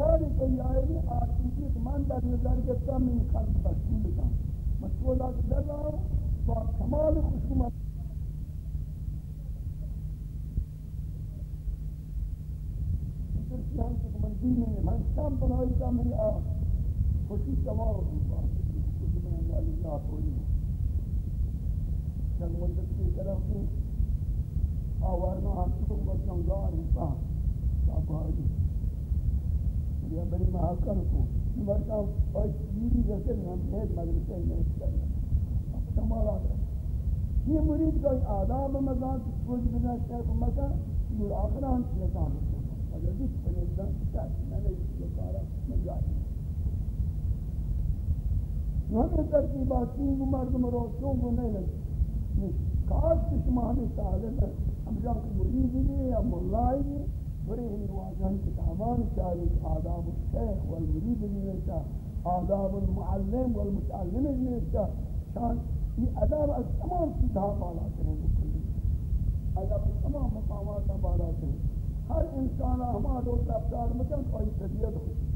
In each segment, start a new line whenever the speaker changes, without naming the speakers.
اخوانی کوئی آئے گی آتیجی کہ من در نظر کے کم این خلق بسکول کن مسئولہ کے در رہا ہوں با کمال خشومت درسی ہم سے من دین من شام بنائی کا میں آ خوشی تمام ہوں۔ کچھ میں والی ذات ہوئی چل مدت کی طرف کی آورنا ہم کو بچوں گار ہوں صاحب آئی یا بری محاکر کو مرتا ہوں، اور میری جیسے ہم ایک مدرسے میں کرنا کمال آتا یہ مرید کا آداب مزان کچھ بنا شیخ مکہ یہ آخر ہم سے شیطان اگر جس پرندہ چاہتی میں نے یہ کارا من جائے ہمیں ترتیبات تین گو مردم رو چون گو نہیں لگی۔ کاش کہ شما ہمیں طالب ہم جا کے مرید بھی یا ملائی بھی بڑے ہی واجہن کتابان چاری آداب الشیخ والمرید نیتا آداب المعلم والمتعلم نیتا شان یہ اداب از تمام چیزها بالا کریں بکلی اداب از تمام مقامات بالا کریں ہر انسان ہما دو رفتار مکن کوئی طبیعت خوشی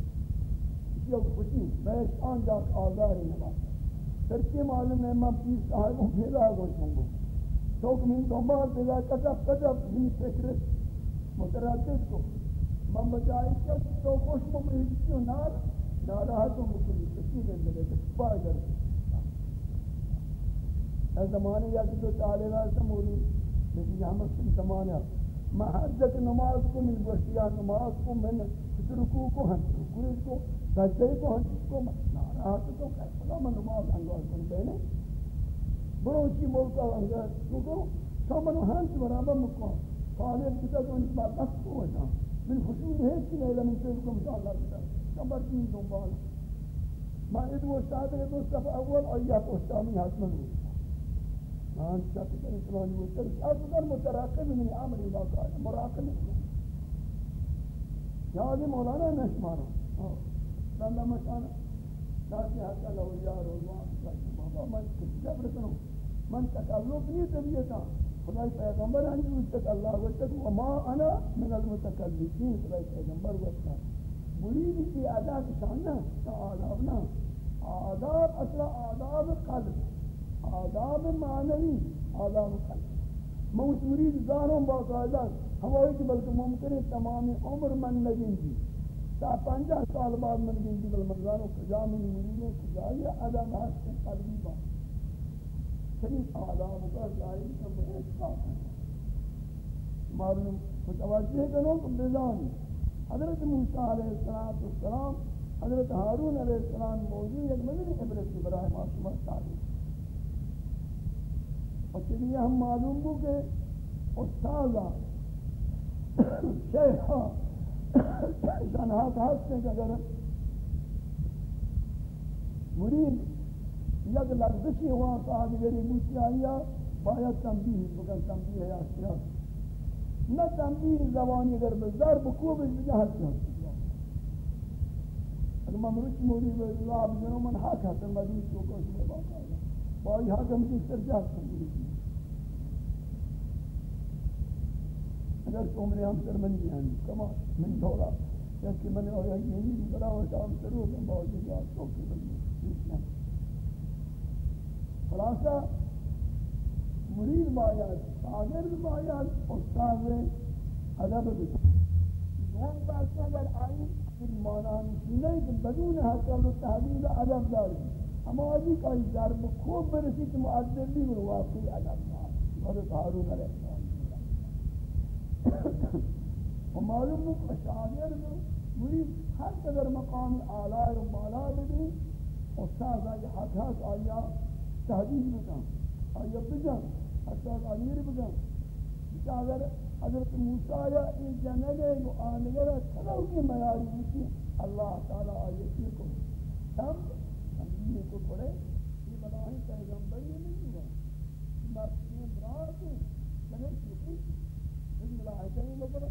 یہ خوشی میں آن جا آزاری نباتا ترکی معلوم ہے، میں پیس صاحب ہوں۔ پھیلا گوشوں گو چوک من دنبال پیدا کتب کتب من فکرت متردد کو۔ من بجائے کہ تو خوش ممید کیوں نار ناراحتوں مکنی کسی دن دلے کہ پائے در ہے۔ زمانے یا کہ تو طالبہ سے مولود لیکن یہاں مسلم زمانہ میں حجت نماز کو من گوشتیا نماز کو من رکوع کو ہن رکوع کو سجدے کو ہن کو ناراحت تو کہتا میں نماز انگاز کن بینے برو چی ملکہ انگاز کو تو منو ہنس برابر مکان طالب بتا تو ان بات تک کو ہوتا من خشوع ہے کہ نہیں لمن سے کو انشاءاللہ بتا خبر کی دنبال ما ادو استاد ادو صف اول اور یا استامی حتما مان چاہتے ہیں اسلام وہ تر شاید در متراقب من أمر علاقہ مراقب یاد مولانا نشمارا لنا مشان ذاتی حق الاولیاء روزوان بابا من کس جبر کنو من تکلف نہیں طبیعتا خدای پیغمبر ہم جو اللہ وجہ وما انا من المتکلفین. خدای پیغمبر وجہ مرید کی آداب شاننا آداب نا آداب اصلا آداب قلب. آداب معنوی. آداب قلب. موت مرید داروں باقاعدہ ہماری کہ بلکہ ممکن ہے تمام عمر من نگین جی تا پنجہ سال بعد من گین جی بل منظاروں کجا من مرید ہے کجا یہ آداب حسن قلبی بات شریف آداب کا ظاہر کا بہت احساس ہے۔ معلوم متوجہ کرو کہ بزانی حضرت موسیٰ علیہ السلام حضرت ہارون علیہ السلام موجود ایک مدنی عبرت کی برائے معصومہ تعلیم۔ اور چلیے ہم معلوم ہو کہ استاذہ شیخہ جنہات ہستے کہ اگر مرید یک لغزشی ہوا صاحب گری بوچی آیا باید تنبیح بکن تنبیح یا سیاس نہ تنبیح زبانی اگر بزار بکوب اس بجا حد کن اگر من روچ مولی اللہ بجنو من حق حسن مدیس کو کوش میں باقا ہے بائی حق ہم کی سر جاہد کن اگر تو عمر ہم سر منی ہیں کما من دولا. کہ من آیا یعنی، یہی بڑا ہو شام سرو میں باوجود یاد تو کہ بلی خلاصہ، مرید باید شاگرد باید، استاد ادب بکن. دوم بحث اگر آئی این معنی نہیں کہ بدون حقل و تحویل ادب داری. اما آجی کا ضرب خوب برسی کہ معدل بھی واقعی ادب دار. حضرت حارون علیہ السلام و معلوم ہے شاگرد مرید ہر قدر مقام اعلی و بالا بھی استاد حق حق آیا. تحدید بکن آیا بجن حتی امیر بکن کہ اگر حضرت موسیٰ یا این جنگے و آنگر کلو کی میاری بکی اللہ تعالی آیتی کو تم تنبیہ کو پڑے یہ بلاہی پیغمبری نہیں ہوا مرسیم راہ کو جنگے چکی اس ملاحظہ ہی لگا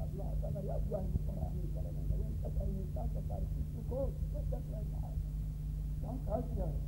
اللہ تعالی یا دعائی مقرآن کرنے لگے تکر موسیٰ کا ترکیب کو کو تکر لگا ہم کہا کیا ہے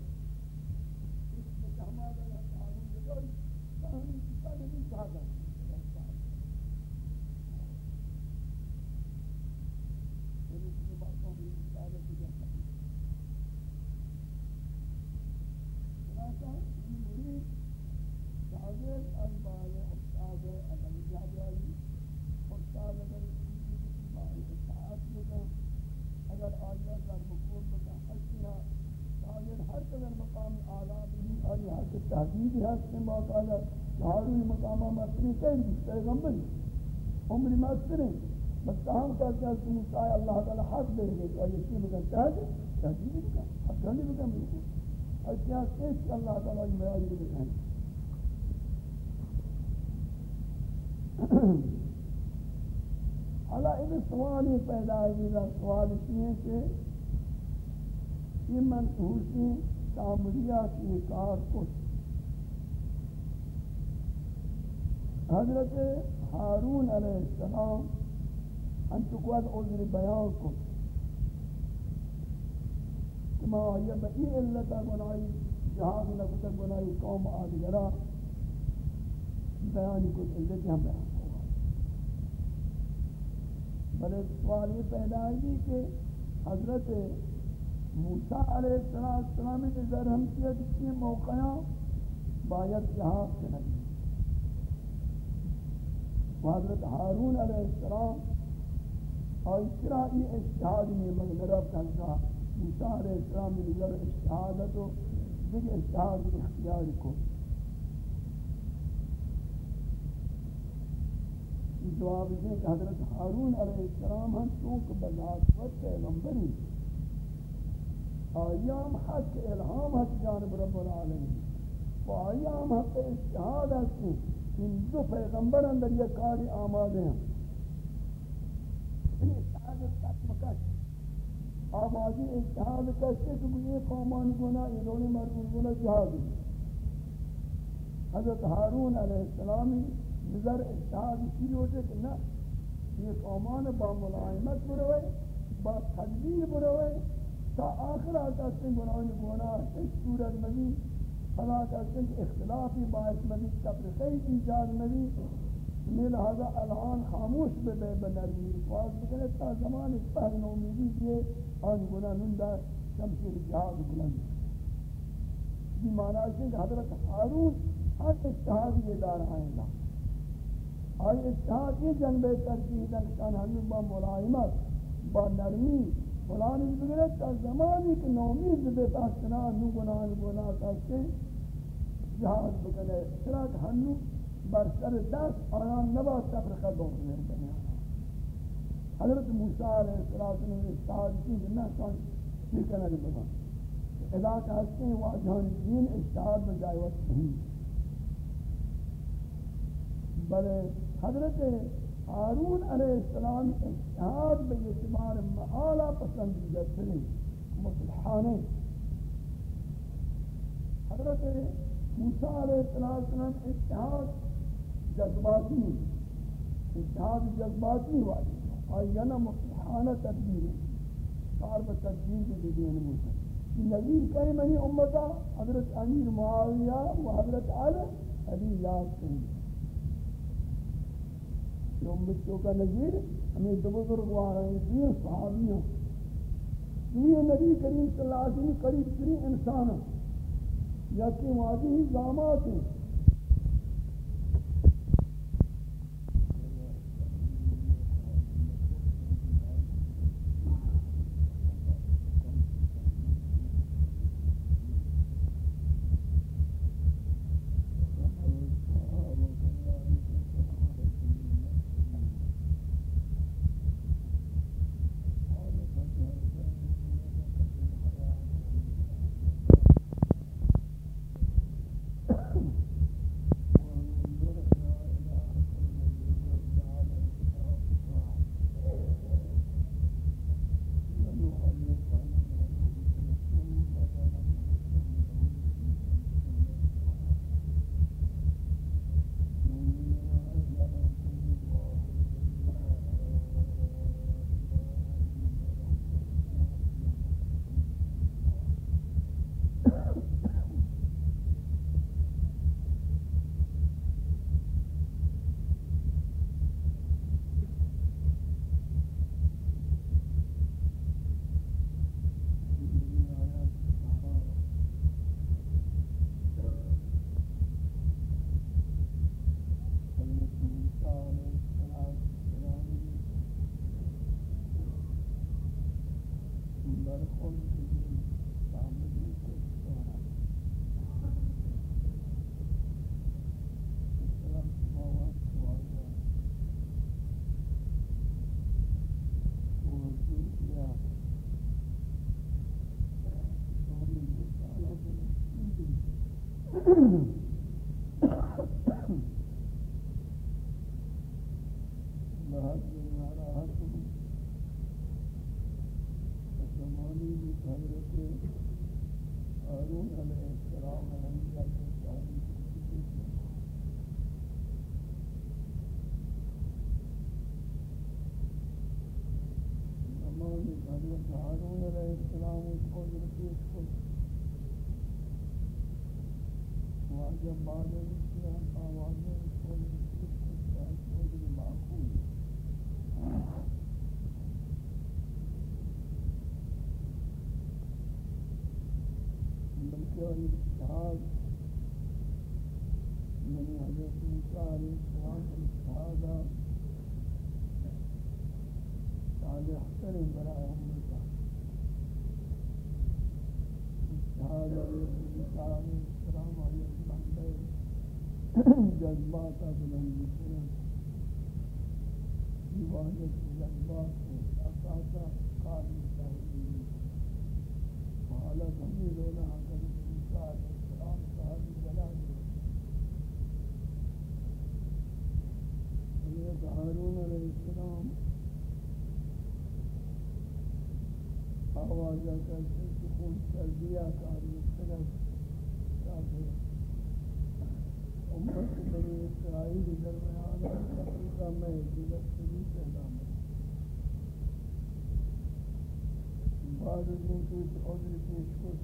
مقامہ کہیں بھی پیغمبر عمر مصری بس تاہم کا کہ موسیٰ اللہ تعالی حق دے گئے تو یہ چیز بکن تحدید تحدید بکن حق دے بکن بکن اور کیا کہ اللہ تعالی میاری بکن حالا این سوالی پیدا ہے سوال اسی ہے کہ یہ منحوسی تعملیہ کی کار کو حضرت حارون علیہ السلام انتو انتقواد عذر بیان کو کما یہ بئی علتا گنائی جہاز نکتا گنائی قوم آدھگرہ بیانی کو علت ہم بیان ہوگا بلے سوال یہ پیدا ہے کہ حضرت موسیٰ علیہ السلام نے ذر ہم کیا کسی موقعہ باید جہاز کنگی حضرت حارون علیہ السلام اور اس طرح یہ اشتہاد میں مغلرب کرتا موسیٰ علیہ السلام نے ذر اشتہادت و دیکھ اشتہاد اختیار کو۔ جواب دیں کہ حضرت حارون علیہ السلام ہم چونکہ بذات وقت پیغمبری آیام حق الہام حق جانب رب العالمین۔ و آیام حق اشتہاد ہستی ان دو پیغمبر اندر یہ کاری آمادے ہیں۔ یہ اشتہاد تک مکش آبادی اشتہاد کشتے کہ یہ قومان گنا یہ دونی مرمون گنا جہاد حضرت حارون علیہ السلامی نظر اشتہاد اسی لوٹے کہ نا یہ قومان با ملائمت بروئے، با تدبیر بروئے، تا آخر آتا سن گناہی گناہ، اس صورت مدی فلا کہتے ہیں اختلافی باعث مدی تفرقی ایجاد مدی میں لہذا الان خاموش بے بے بنرمی خواست بکنے تا زمان اس پہن امیدی کیے آن گناہ نندہ شمشیر جہاد بلند یہ معنی ہے کہ حضرت حارون ہر اتحاد یہ دار آئیں گا اور اتحاد یہ جنبے ترکیح دنکان ہنو با ملائمت با نرمی فلانی بگرد تا زمانی که نومید بے تاستنا نو گناہ گناہ تاستے جہاز بکنے سراک ہنو بر سر دست آیان نبا تفرقہ دوکنے بنیا حضرت موسیٰ علیہ السلام نے استعاد کی کہ میں کون نکنے بگا اذا کہتے ہیں واجہان دین استعاد بجائے وقت نہیں۔ بلے حضرت ہارون علیہ السلام اجتہاد بے اعتبار محالہ پسندیدہ تھے مصلحانے۔ حضرت موسیٰ علیہ السلام اجتہاد جذباتی اجتہاد جذباتی والی آئینا مصلحانہ تدبیر کار بتدبیر کے دین موسیٰ نظیر کئی منی امتا حضرت امیر معاویہ و حضرت علی علی یاد کریں جو بچوں کا نظیر ہمیں دو بزرگ رہے ہیں دو صحابی ہیں یہ نبی کریم صلی اللہ علیہ وسلم قریب ترین انسان ہیں۔ یا کہ ہی زامات ہیں۔ بأحسن براء أمريكا هذا الإنسان السلام عليكم عن جذبات بلند سنة دیوانه جذبات أساسا کار می‌کنه و حالا همین لولا حضرت موسی علیه السلام صاحب جلال حضرت هارون علیه السلام آوازہ کرتے سکون سردیہ کاری سنت کافر امت بنی اسرائیل درمیان تقریباً میں جلت سری پیدا میں بعد از این که عذر پیش کن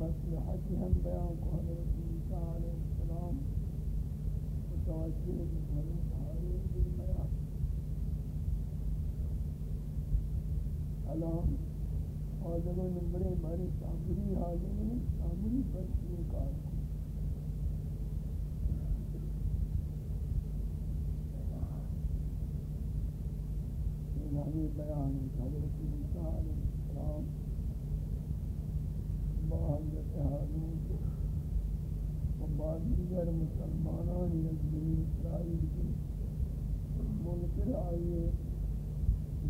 مصلحتی هم بیان کو حضرت موسیٰ علیہ السلام متوجہ حضرت حارون بن بیان الان حاضرون نمبرے ہماری سامری حاضرین سامری پر یہ کار الہی بیان حضرت موسیٰ علیہ السلام با حضرت حارون و بعد دیگر مسلمانان از بنی اسرائیل کے منکر آئیے۔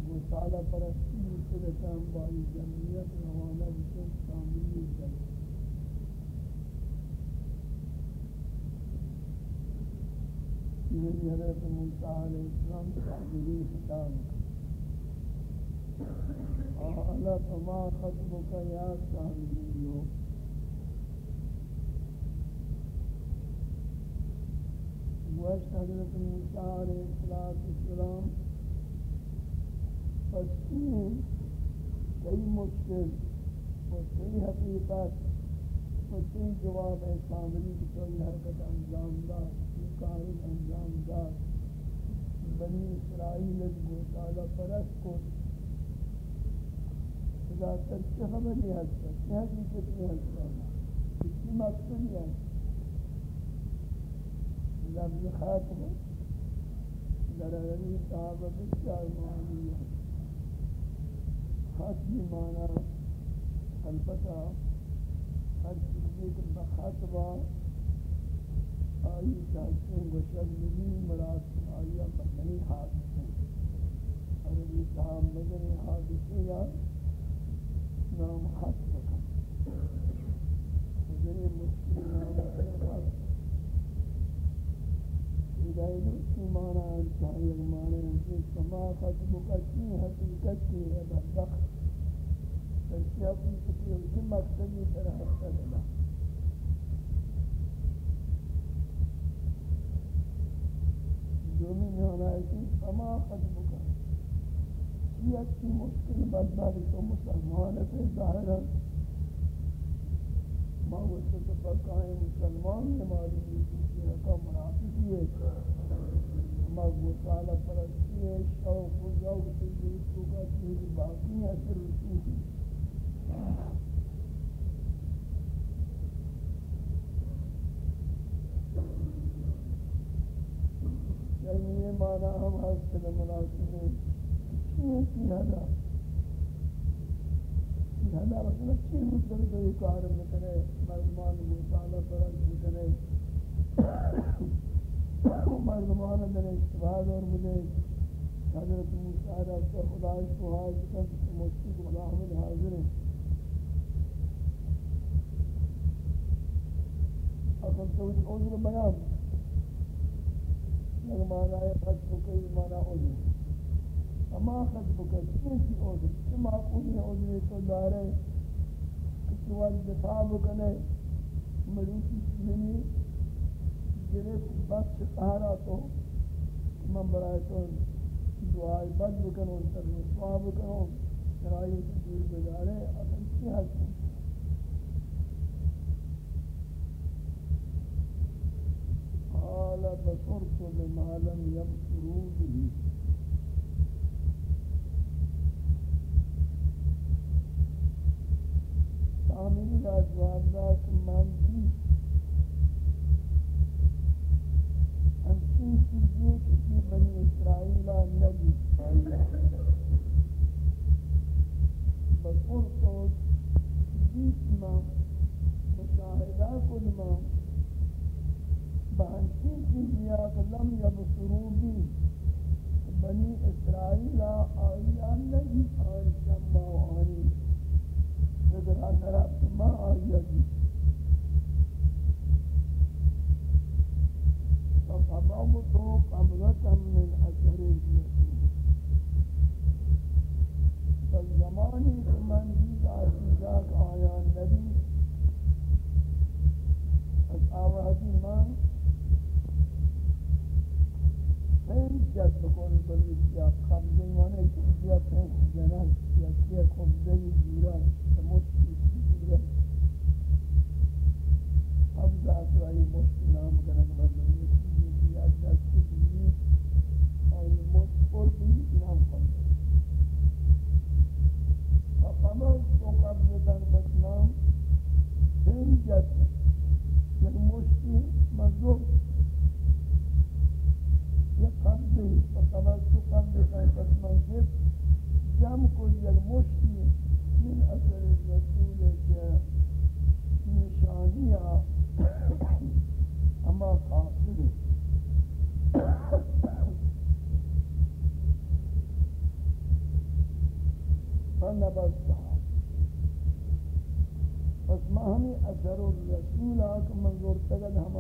گسالہ پرستی صدتان بائی جمعیت روانہ بکن سامری جل یہ حضرت موسیٰ علیہ السلام تعبیری خطاب قال فما خطبك يا سامري وش حضرت موسیٰ علیہ السلام پس کئی مشکل و کئی حقیقت و کئی جواب ہے سامری کی کوئی حرکت انجام دا کوئی کاری انجام دا بنی اسرائیل گوشالہ پرست کو خدا تر چه خبری هست چه حقیقتی هست چی مقصدی هست لفظ خاتم در عربی صحابه بسیار معنی هست خاتمی معنی البته ہر چیزی کہ بخاتبہ آئی چاہتے ہیں گوشت نمی مراد آئی مدنی حادث ہیں عربی صحاب مدنی حادثی یا نام خط بکن ذریعہ مشکل نام خط ہدایت کی معنی انتہائی معنی انتہائی سما خط بکتی حقیقت کی ہے، بدبخت ترکیہ کی کتی اسی مقصدی پر حصہ دلا دومی ہونا ہے کہ سما خط بکتی یہ کی مشکل بدباری تو مسلمان ہے۔ ظاہر ہے ما وسط پکائیں مسلمان نے معلوم ہے کہ یہ منافقی ہے ما گوسالہ پرستی ہے شوق و ذوق سے یہ تو کا چیز باقی ہے پھر رسول یہ معنی ہم حسن مناسب ہیں۔ مطلب مطلب یہ کار مردمان مطالعہ مردمان در اشتباد اور مجھے حضرت موسیٰ رب کو حاضر کر مشتی حاضر ہے کن تو عذر بیان یک معنی ہے خط بکئی معنی عذر اما خط بکئی چیزی عذر چما قولی عذر تو دارے کسی وقت دفاع بکنے مروسی چیزنی گرفت بخش قہرہ تو من برای تو دعائی بد بکنو سر رسوا بکنو شرائع دور بدارے اگر کی حد قال بصرت بما لم يبصروا به. سامعین کا جواب دا من بھی ہمچین چیزیں کسی بنی اسرائیل نبی. بصرت دیت ما مشاہدہ کل بہنچی دیا کہ لم یبصرو بھی بنی اسرائیل آئیان نہیں آئی آية جمع آئی نظر آنر اپنا آئی آية جی فقبضتو قبضتا من اثر الجسم فالزمانی که من دید آئیزاک آیان نبی از آوازی من پین جد بکن بلوچ یا قبضه مانه یا پین جنن یا کیا قبضه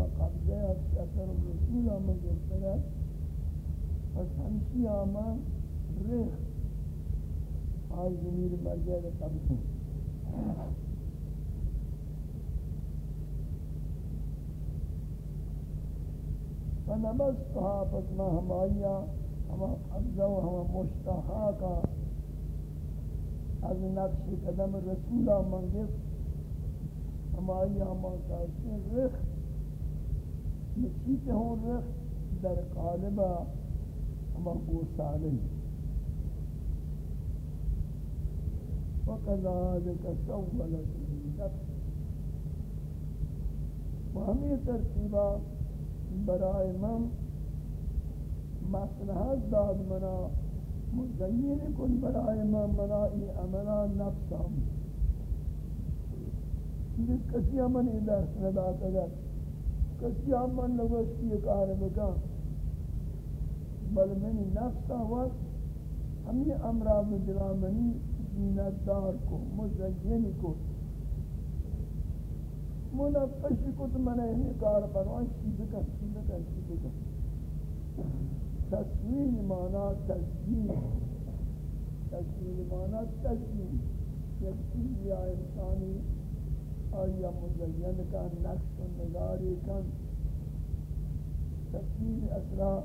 تگد ہما قبضے اثر الرسول آکھ منظور پس ہمشی آمان ریخ آئی زمین مرجع قبض فنبستها پس ما ہمایا ہما قبضہ و ہما مشتحا کا از نقش قدم رسولہ منگف ہمایا ہما کہتے رخ نچیتے ہوں رخ در قالبہ ابو صالح وكذلك سولت نفس وهمي ترتيبا برائے من مصلحت داد منا مزین کن برائے من منا، ای عملا نفسم. کسی من ای درس ندات اگر کسی ہم من لگوشتی کار بکن بل منی نفس وقت ہمیں امرا بدلا منی زینت دار کو، مزین کو۔ منقش کو تو من این یعنی کار پروان، چی بکن چی بکن چی بکن۔ تصویر مانا تزیین تصویر مانا تزیین یک چیز یا انسانی آیا مزین کا نقش و نگاری کن. تصویر اصلا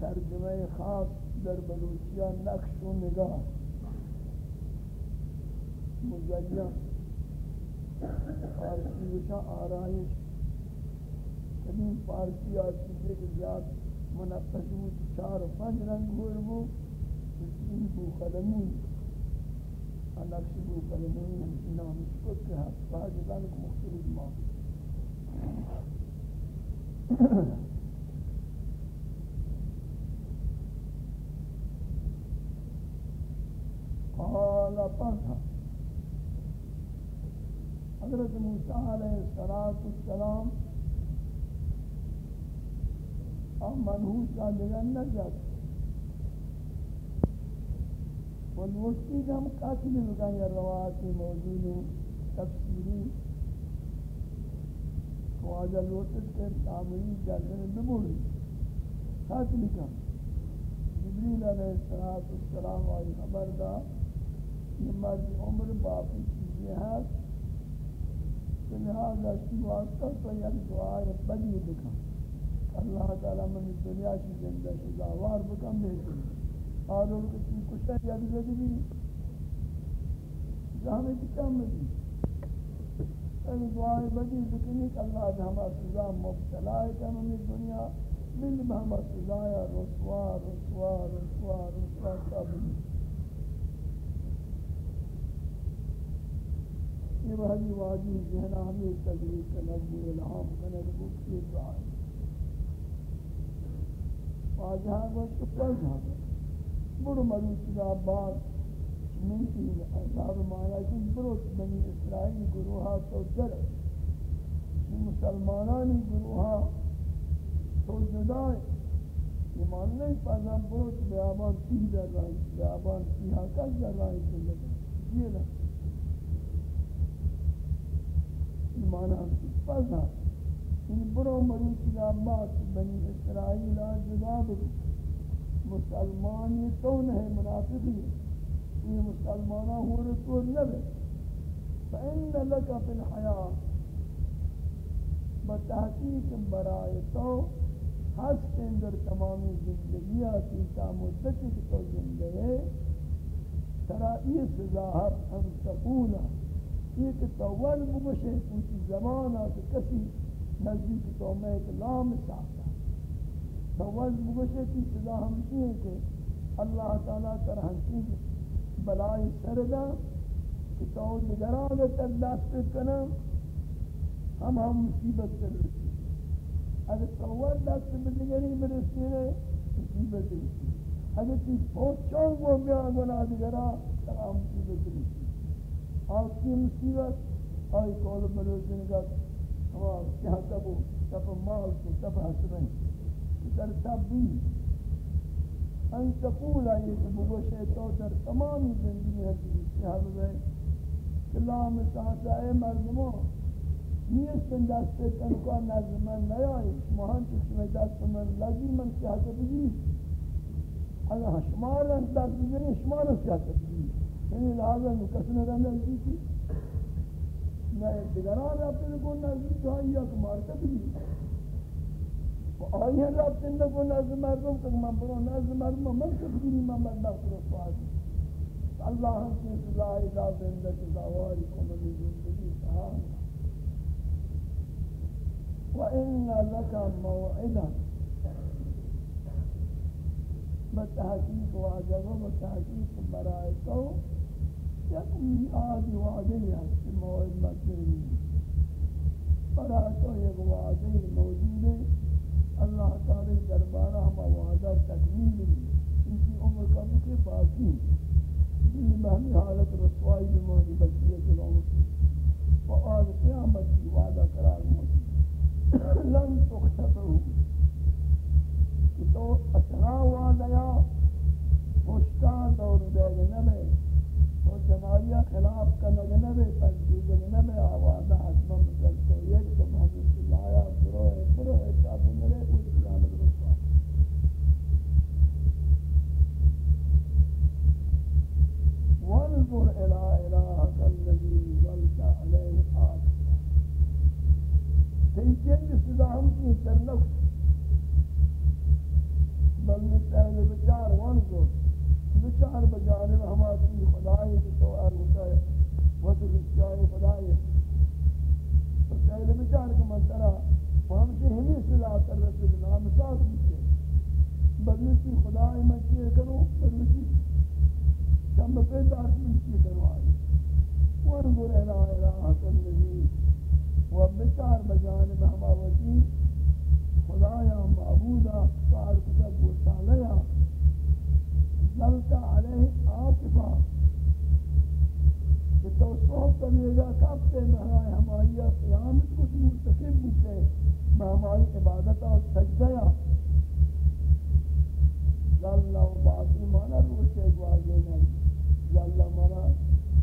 ترجمه خاص در بلوچیا نقش و نگاه مزین. فارسی وشا آرائش. قدیم فارسی آسیزے کے زیاد منقش بود چار و پنج رنگ ہوئے وہ. این بو قلمون نقش بو قلمون نام شکر کے حد فاجدان کو مختلف ماں قال پنها حضرت موسیٰ علیہ السلام ام منحوس کا لگن نجد والمشتی کا ہم قاتل بکن یا روایت موجود تفسیری. واجہ لوٹت کے تعمیری جلدن دبوری خط لکھا جبریل علیہ السلام آئی خبر دا. یہ مرد عمر باقی چیزیں ہیں کہ لہذا اسی واسطہ تو یک دعائے بدی بکا اللہ تعالی من دنیا کی زندہ شزاوار بکم بہتر آدھول کسی کشتر یک زدی جہاں کی کم دی اگر دعائے بدی بکنی کہ اللہ جہاں سزا مبتلا ہے کہ ہمیں دنیا مل بہما سزا یا رسوا رسوا رسوا رسوا، سب یہ بہنی واجی ذہنہ ہمیں تجریب کا نظم الہام کا نظم کی دعائے واجہاں کو چپل جہاں بڑھ مروچ کا بعد من این اثار مانا کہ بروت بنی اسرائیل گروہا تو در مسلمانانی گروہا تو جدائے ایمان نہیں پازا بروت بیابان تی در رائی بیابان تی حقا در رائی کلتا یہ نا ایمان ہم پازا ان برو مروچ لابات بنی اسرائیل جدا برو مسلمانی تو نہیں منافقی یہ مسلمانہ ہو رسول نبی۔ فإن لك في الحياة۔ بتحقیق برائے تو ہست اندر تمامی زندگی آتی تا مدتی کی تو زندگی ترا یہ سزا ہے ہم تقولا یہ کہ تو ول بگشے پوچھی زمانہ کہ کسی نزدیک تو میں ایک لام ساکتا تو ول کی سزا ہم یہ کہ اللہ تعالیٰ ترہ ہنسی بلائی سردا کہ تو نگران تر دست کنا ہم ہم مصیبت کر رسی اگر تو دست بنگری برسی ہے مصیبت رسی اگر تی پوچھوں وہ بیا گنا نگرا تر ہم مصیبت رسی آپ کی مصیبت آئی کول بلوچن کا ہمارا کیا تب تب مال کو تب حسریں تر تب بھی ان تقول یہ کہ بگوشے تو در تمام زندگی ہے کہ حال ہے کلام ساتھ اے مردمو یہ سندست کن کو نظم نیا مہان چشمہ دست من یعنی لازم من کیا تبدی اگر شمار دست بگیری شمار کیا تبدی یعنی لہذا کسنے رہنے کی نہ دیگران رابطے کو نزدیک ہے یا کہ مارتا آیا رابط نکن از مردم؟ که من برو نزد مردم. من تقدیری من مردم فرستاد الله هم که سزای دا زنده که دواری کنمی زندگی سهام و این لك موعدا. بتحقیق و بتحقیق برای تو. یک میعاد وعده هست موعد مکنی برای تو یک وعده موجوده. اللہ تعالی دربارہ ہم وعدہ تکمیل بھی ان کی عمر کا مکہ باقی دلی مہمی حالت رسوائی بمانی بسیت العمر و آج قیامت کی وعدہ قرار موجود لن تختبرو کہ تو اتنا وعدہ یا پشتا دور بیگ نبے۔ تو جنائیہ خلاف کا نبے پر دیگر نبے، آوازہ حسنم مجلتو یک تو محمد اللہ یا بروہ بروہ شاب نرے وانظر الى الهك الذي ظلت عليه آسفا تیجن صدا ہم کی ترنک بل نتہل بچار وانظر بچار بجانب ہماری خدای کی تو ارمتا ہے وطر اشیاء خدای نتہل بچار کا منترہ ہم سے ہمی صدا کر رسول نام ساتھ مجھے بلنسی خدای میں کیے کروں بلنسی شام پہ دار میں کی کروائی وانظر الى الہ الذی و بچار بجانب ہماوتی خدایا معبودا سار کتا گوشالیا ظلتا علیہ آتفا کہ تو صحب کلیگا کب سے مہرائی ہمائی قیامت کچھ مرتقب بودتے سامائی عبادتا و سجدیا یا اللہ و باقی مانا روچے گواجے نہیں۔ اللہ مانا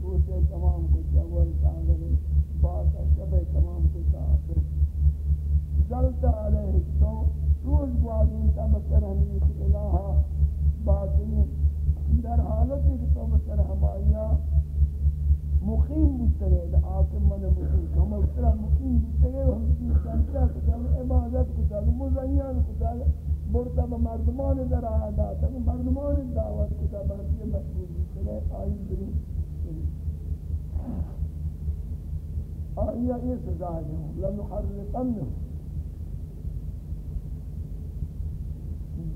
روچے تمام کچھ اول تانگرے بات اشبے تمام کچھ آخر جلتا علیہ تو روز گواجے تا بسر ہمیت الہا باطنی در حالت کہ تو بسر ہمائیہ مقیم بودتگے آکم من مقیم. ہم اترا مقیم. بودتگے ہم کی سنچا کتاب عبادت کتاب مزین کتاب برتا با مردمان در آدات مردمان دعوت کتاب ہم مشغول بودتگے آئی بری آئیہ یہ سزا ہے لنحرقنہم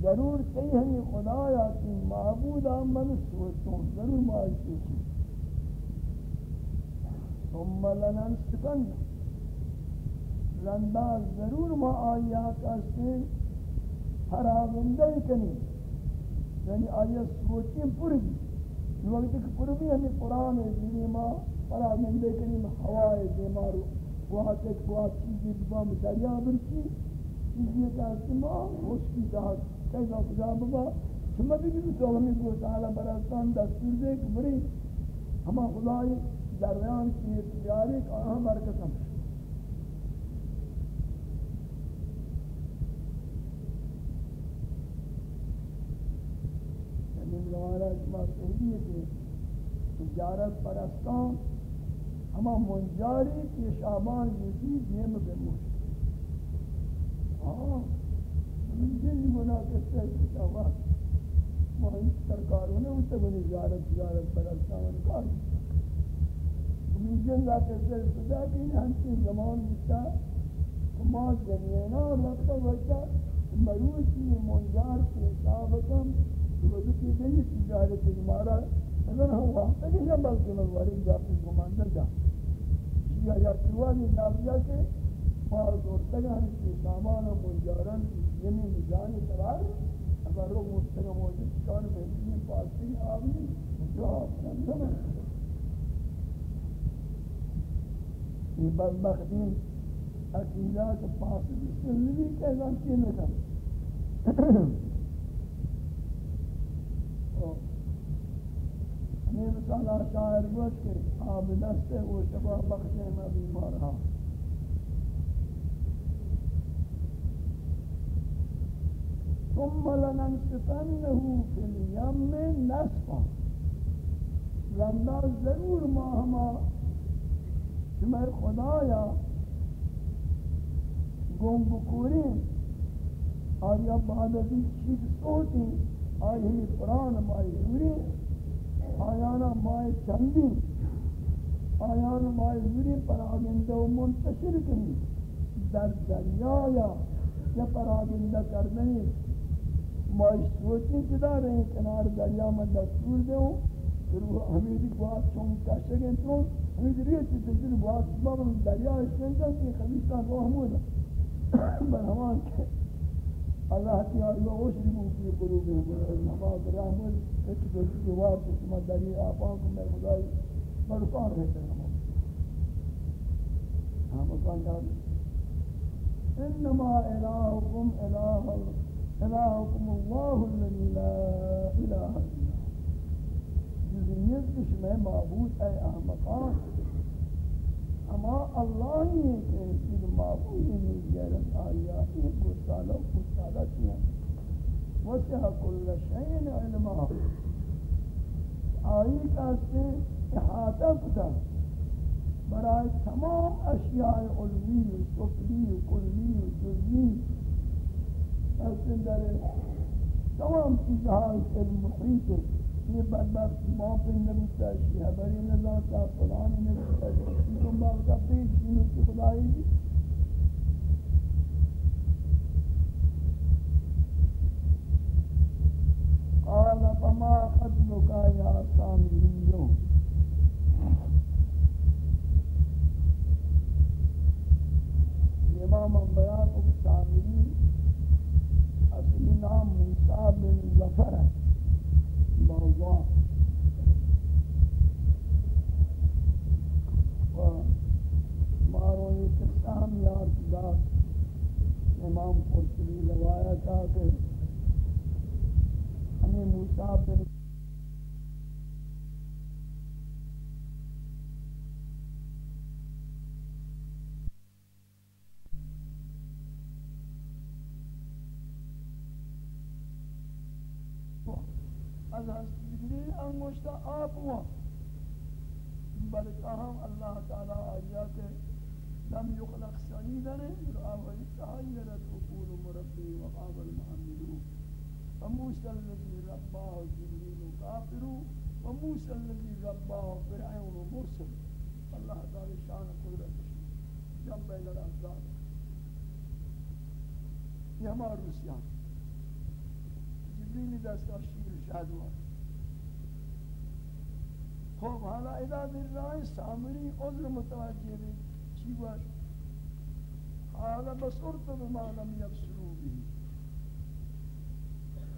ضرور کئی ہیں خدا یا کی معبود من سوچوں ضرور مائی سوچوں ثم لننسفن رندہ ضرور ما آیا کہتے حراغندہ کنی. یعنی آیا سوچیں پر بھی وقت کہ پر بھی ہمیں قرآن ہے جنہی ما حراغندہ کنی ہوائے دیمارو وہاں تک بہت چیزیں بام دریا برسی چیزیں کہتے ما خوشکی کہا کیسا خدا بابا؟ شما بگید تو ہمیں کو تعالی برستان دستور دے کہ بری ہما خدای درمیان کی تجاری کا ہم برکت یعنی لوانا شما صحیح ہے کہ تجارت پرستان ہما منجاری کی شعبان یزید نیم بموش ہاں جن گناہ کسے کتابا مہین سرکاروں نے اسے بنی زیارت زیارت پرستان کار۔ من جن لا کسے خدا کی ہنچی زمان بیتا ما جنینا لگتا بچا مروچی منجار کے حسابتم وضو کی دنی تجارت ہمارا اگر ہم وقت کہ نہ بلکہ مرواری جاپی کماندر جا. یا یا چوانی نابجا کے مار دوستگا ہنچی سامان و منجاران یمین جانی سوار اگر رو مستقا موجود کان بہتنی پاسی آبی جواب سندم یہ بدبختین عقیدہ کے پاس سنوی کہنا کی نکم ہمیں مثال شاعر گوش کے آب دستے وہ شبہ بخشے میں بیمار ہاں ثم لننسفنه في اليم نسفا رندہ ضرور ما ہما شمع خدایا گم بکوریں آیا بعد از این چیز سوتی؟ آئی ہمی قرآن مائی زوری آیانا مائی چندی؟ آیانا مائی زوری پر آگندہ و منتشر کنی در دریا یا پر آگندہ کردنی ماش سوچیں چدا رہے کنار دریا میں دستور دے ہوں پھر وہ ہمیں گوات چون کاشے گئے میدریه چی تجیر باید ما من دریا اشتنگا که خبیشتان روح مودا بل همان که اللہ کی آئیو اوشری موکی قلوب ہمارا نماز رحمت ایک دوسری کے وار کو سما دریا آپان کو میں خدای مرکان رہتے ہیں ہم مکان جاتے إنما الہکم الہ الہکم اللہ الذي لا الہ إلا جزئیت کش میں معبود اے احمقان اما اللہ ہی ہے کہ چیز معبود نہیں غیرت آیا ایک گسالہ گسالہ کیا وسع کل شین علما آئی کا سے احاطہ کتا برای تمام اشیاء علمی و سفلی و کلی جزئی اصل در تمام چیزها علم محیط یہ بدبخت ما پہ نبی تاشی حبری نظام تا فلان نبی تاشی تم باغ کا پیش شنو کی خدایی دی قال، فما خطبك يا سامري امام بیان کو سامری اصلی نام موسیٰ بن ظفر ہے۔ موضوع و مارو یہ قصہ ہم یاد دا امام قرطبی روایت آ کہ ہمیں موسیٰ بن از حضرت جبریل انگوشتا آپ ہوا۔ بلکہ ہم اللہ تعالی آیا کہ لم يخلق سعيدا رآه تعيرت أقول مربي وقاب المحمدون فموسى الذي رباه جبريل كافر وموسى الذي رباه فرعون مرسل۔ الله تعالى شان قدرت جنب بين الأفضل یہ ہمارا روسیان جبریل دستا شیر شادوان خوب حالا ادا در رائے سامری عذر متوجہ بھی چی باش؟ حالا بسرت بما لم یبسرو بھی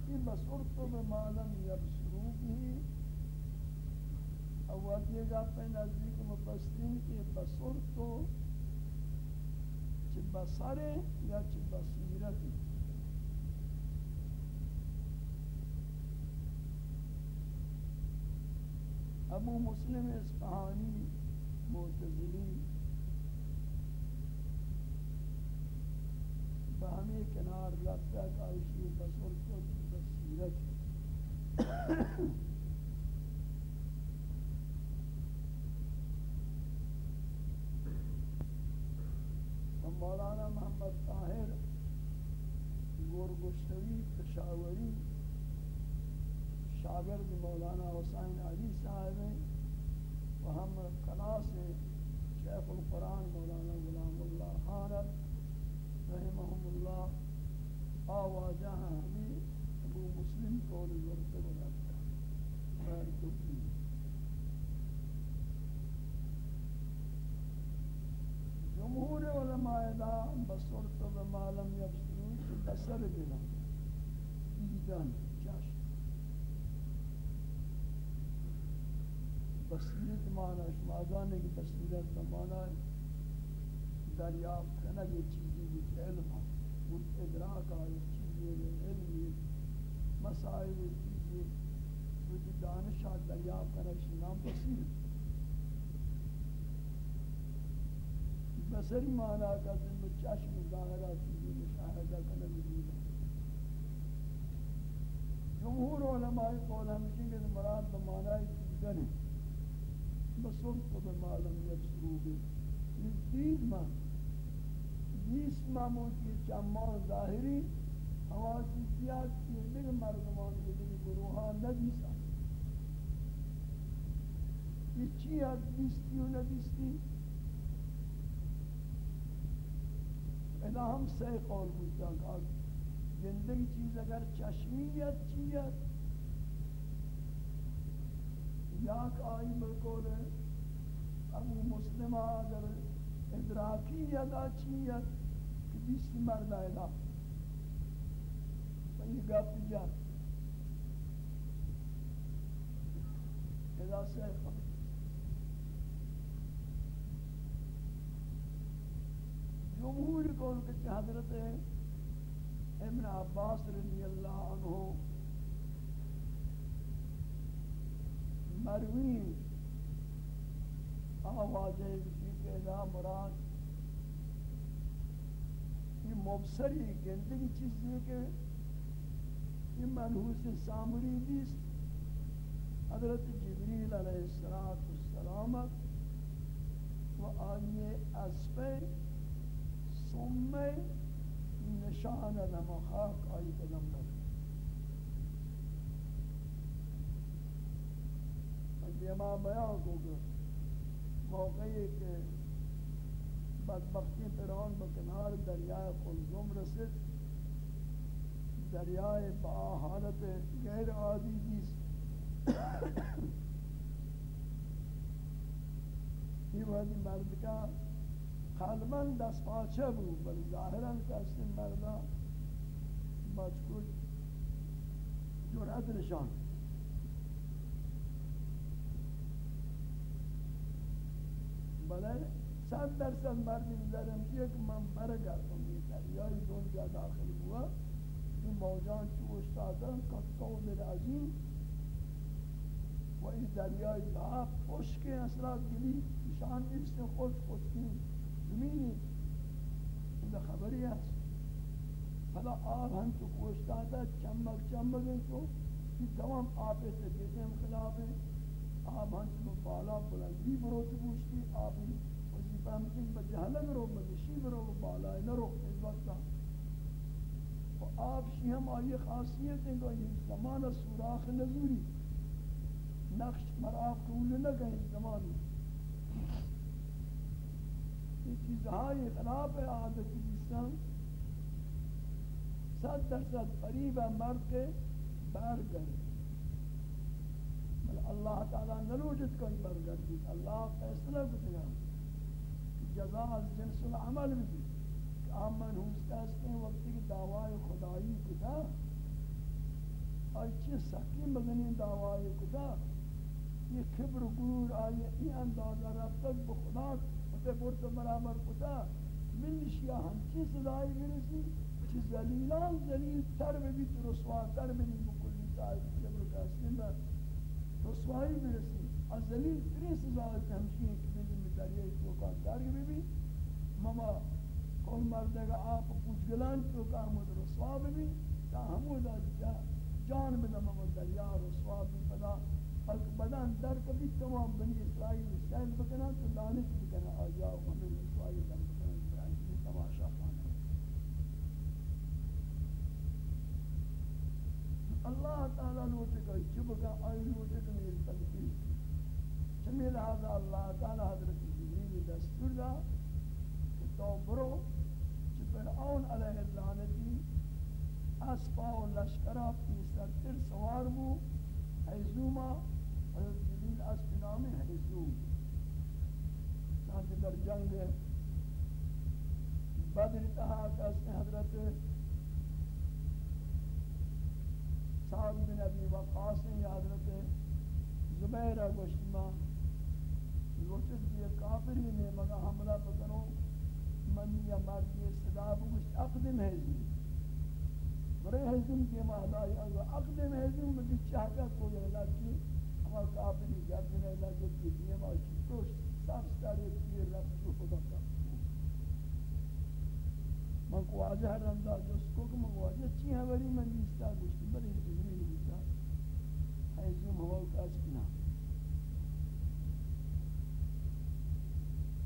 یہ بسرت بما لم یبسرو بھی اول یہ گا پہ نزدیک مفسرین کہ بسرتو چی بسرے یا چی بصیرتی. ابو مسلم اسفہانی معتزلی بہمی کنار رفتا کائشی بسر کو بصیرت مولانا محمد طاہر گورگشتوی پشاوری شاگرد مولانا حسین علی صاحب ہیں۔ و ہم کلاس شیخ القرآن مولانا غلام اللہ خان رحمہم اللہ آواجہ ہمیں ابو مسلم قول ورد بلکتا خیر کبھی جمهور علماء دا بصرت بما لم يبصرون بصر بنا دیدن چشم بصیرت معنی شما جانے کی بصیرت کا معنی دریافت کرنا یہ چیزی بھی علم ان ادراک آئی چیزی علمی مسائل چیزی جو دانشہ دریافت کرنا اس نام بصیرت بصری معنی کا ذمہ چشم ظاہرہ، چیزی مشاہدہ کرنا بھی جمہور علماء قول ہمشی کے مراد بمعنی چیزیں بصرت بما لم يبصروا به دید ما دیس ما موتی چمان ظاہری ہوا چیزیات کی دیگر مردمان کے دیگر گروہاں ندیسا یہ چیات دیستی و ندیستی ادا ہم سی قول بودتا کہ زندگی چیز اگر چشمیت چیت یاک آئی بکول ابو مسلم اگر ادراکی یدا چیت کہ بیسی مرد آئیدا تو یہ گپ جا ادا سے جمہور کون کہ حضرت ابن عباس رضی اللہ عنہ مروی۔ آوازیں کسی کے لا مراد یہ مبصری گندگی چیز ہے کہ یہ منحوس سامری دیست حضرت جبریل علیہ السلام و آئیے اسپے سمے نشان نمخاک آئی قدم لگے دیما بیان کو کہ موقعی کہ بدبختی فرعون بکنار دریائے قلزم رسد دریائے با حالت غیر عادی دیس یہ وقتی مرد کا قلباً دست پاچه بود بل ظاهرا کسی مردا مجکول جرأت نشان. بلے صد درصد مردی درم کیا کہ من برگردم یہ دریای دنیا داخل ہوا یہ موجان چو اشتادن کتو در عظیم. و این دریای دا خشک اصلا گلی، نشان نیست خوش خشکی زمینی. این خبری است. حالا آب ہم تو کوشتا تھا چمک چمک تو. یہ تمام آپ سے دیتے آپ ہنچ کو بالا بلندی بروت بوشتی آپ ہی وظیفہ مکن بجہلہ کرو بجشی برو بالا نرو اس وقت و آپ شی ہم آئی خاصیت ہیں کہ یہ زمان سوراخ نزوری۔ نقش مر آپ قبول نہ کہیں زمانی یہ چیزہائی خلاف عادت جسم صد درصد قریب مرد کے برگرد بل اللہ تعالی نلوجد کوئی برگردی اللہ فیصلہ کتنا جزا از جنس العمل بھی۔ آمن ہوستا ہیں، وقتی کی دعوی خدایی کتا۔ اور چی سکی مدنی دعوی کتا۔ یہ کبر گرور آئی ای اندازہ رفتک بخدا تے برت برابر کتا۔ من نشیا ہنچی صدای برسی چی زلیلان زلیل تر بھی تو رسوا تر بھی بکلی تائی جبر کاسی میں۔ رسوائی برسی از زلیل تری سزای ہمشی ہیں کہ من مدریہ توکا تر بھی بھی مما کل مردگا آپ پوچھ گلان توکا ہمود رسوا بھی بھی تا ہمو ہمود جان بنا مما دریا رسوا بھی پدا بلکہ بدن در کبھی تمام بنی اسرائیل سیل بکنا تو لانت بکنا آجاؤ ہمیں اسرائیل در بکنا اسرائیل کی تماشا پانا اللہ تعالیٰ نوٹے کا چبکا آئی نوٹے کا میری تلقیل چمی لہذا اللہ تعالیٰ حضرت جبریل دستور دا کہ تو برو چی فرعون علیہ اللعنتی اسفا و لشکرہ پیسر تر سوار بو حیزوما حضرت جبریل اس نام ہے حضور چانچہ در جنگ بدر تہا کس حضرت سعد بن ابی وقاس یا حضرت زبیر گوشتما گوشت کہ کافری نے مگا حملہ بکنو من یا مرد صدا بگوشت اقدم ہے۔ جی برے حضم کے مہدائی اگر اقدم حضم میں چاہتا کوئی اللہ کی ہمارا کافری گردن اللہ جو کی دیم آشی کش سب سارے پیر رفت کو خدا کا۔ من کو واجہ رندہ جس کو کہ من واجہ چی حوری من نیستا گوشتی بلی جبریل بیتا حیزم ہوا کاس کنا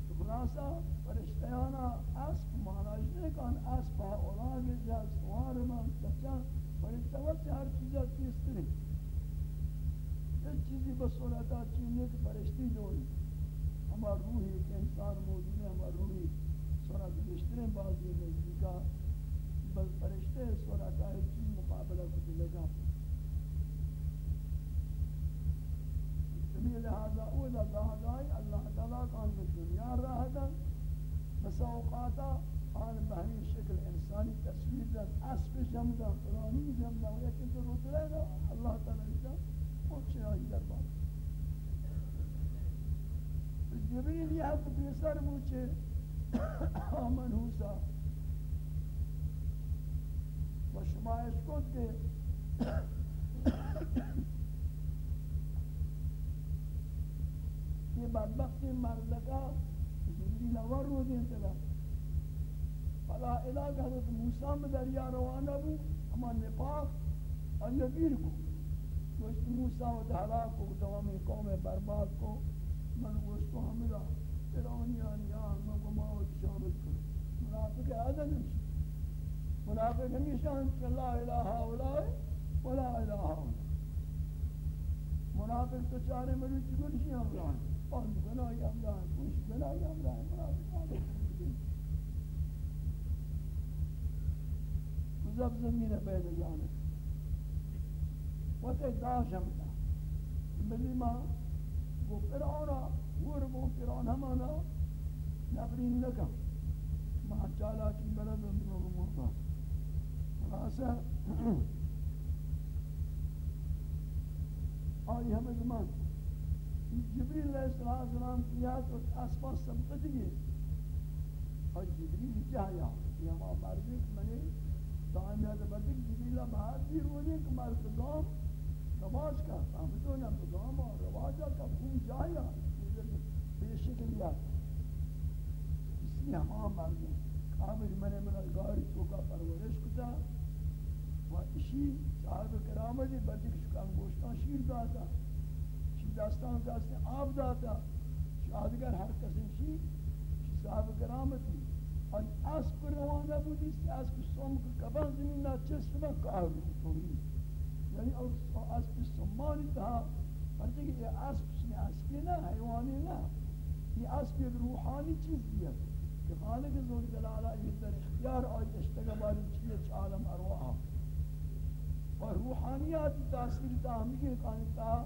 تو خلاصا فرشتیانا اسب معناش نہیں کان اسب ہا اولاگ جا سوار من تچا فرشتہ وقت ہر چیزا تیستری ایک چیزی بصورتا چیزی کہ فرشتی دوئی ہمار روحی ایک انسان موجود ہے ہمار روحی سرعت بیشترین بازی نزدیکا بل فرشتے سرعت آئے چیز مقابلہ کچھ لگا. سبیل لہذا اول اللہ لہذائی اللہ تعالیٰ کان میں دنیا تھا بس اوقات آن بہمی شکل انسانی تصویر دا اسب جمدا قرآنی جمدا و یکی ضرورت رہ دا اللہ تعالیٰ اشتا پوچھے آئی دربار جبریل یہ حد پیسر موچے آمن حوصا و شمایش کن کہ یہ بدبختی مردکا جبریل اور رو دین تلا فلا الہ حضرت موسیٰ میں دریا روانہ بھی اما نپاق اور نبیر کو۔ گوشت موسیٰ و دہلاک کو، تمام قوم برباد کو، من گوشت کو حملہ فرعونی آنیان من کو ماوت شامل کر۔ منافق عدد نمشی منافق ہمیشان کہ لا الہ اولا ولا الہ اولا منافق تو چارے مروچ گلشی امران پاند گناہی امران خوش گناہی امران منافق عدد زب زمین بین جانب۔ وتے داشم دا بلی ما وہ فرعون ور وہ فرعون ہمانا نفرین لکم ما چالا کی بلد من مرتا خلاصہ آئی ہمیں زمان جبریل علیہ السلام کیا تو اسفاس سبقت گئے اور جبریل چاہیا یہ ہمارا مرضی منی دائمیت بدک جبریل بہت بھی رونے کہ مرد رواج کا فهمتو نا بگام رواجا کا خون جایا بے شکلیات اسی ہمان مردی کامل من من گاری تو کا پرورش کتا و اشی صاحب کرامتی بلکہ شکان گوشتان شیر داتا شی دستان دستان آب داتا شادگر ہر قسم شی صاحب کرامتی اور اسب روانہ بودی سی اسب سوم کو کبان زمین نا چست میں کار ہوئی یعنی اور اسب سمانی تھا پرچہ کہ یہ اسب شنی اسبی نا حیوانی نا یہ اسب ایک روحانی چیز دیا کہ خالق زور جلالہ یہ در اختیار آئی اشتگا باری چیز عالم ارواح اور روحانیات تاثیر تا ہمیں کہا